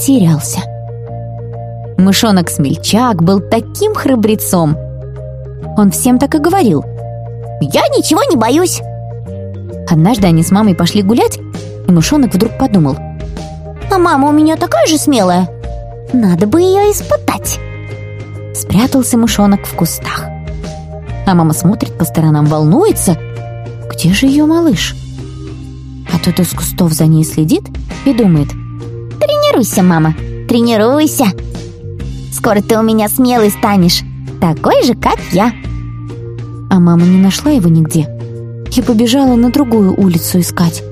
терялся. Мышонок-смельчак был таким храбрецом. Он всем так и говорил. «Я ничего не боюсь!» Однажды они с мамой пошли гулять, и мышонок вдруг подумал. «А мама у меня такая же смелая! Надо бы ее испытать!» Спрятался мышонок в кустах. А мама смотрит по сторонам, волнуется. Где же ее малыш? А тот из кустов за ней следит и думает. «Тренируйся, мама, тренируйся! Скоро ты у меня смелый станешь, такой же, как я!» А мама не нашла его нигде и побежала на другую улицу искать.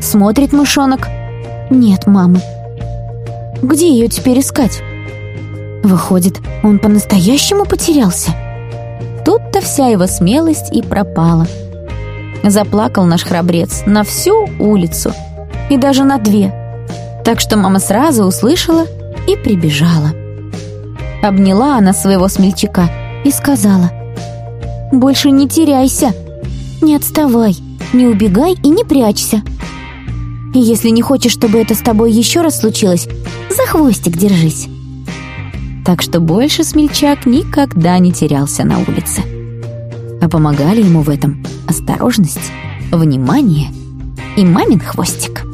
Смотрит мышонок. Нет мамы. Где ее теперь искать? Выходит, он по-настоящему потерялся. Тут-то вся его смелость и пропала. Заплакал наш храбрец на всю улицу и даже на две. Так что мама сразу услышала и прибежала. Обняла она своего смельчака и сказала «Больше не теряйся, не отставай, не убегай и не прячься. И если не хочешь, чтобы это с тобой еще раз случилось, за хвостик держись». Так что больше смельчак никогда не терялся на улице. А помогали ему в этом осторожность, внимание и мамин хвостик.